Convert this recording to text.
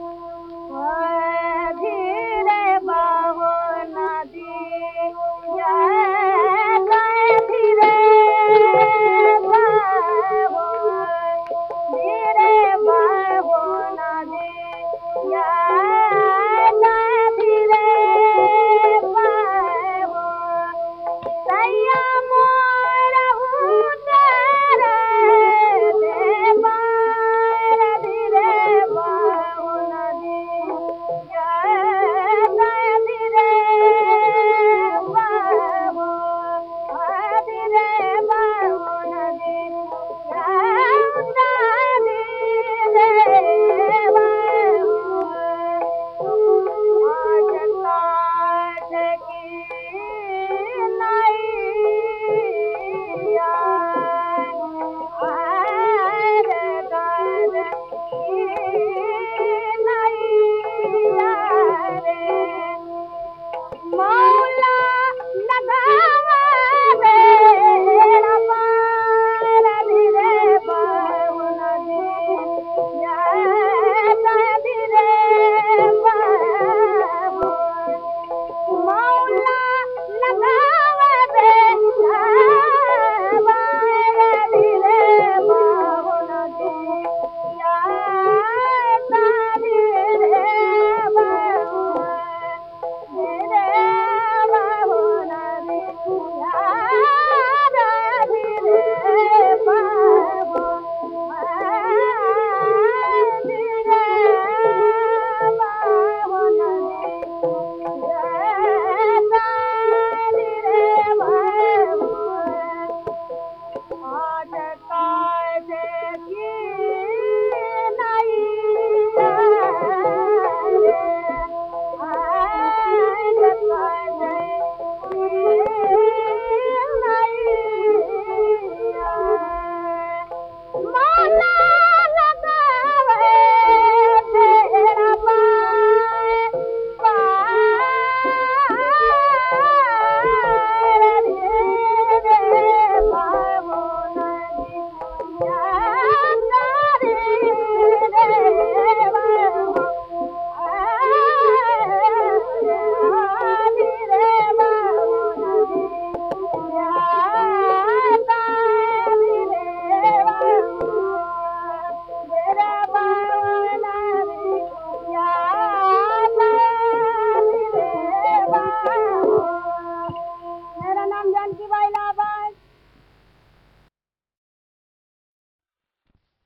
안녕.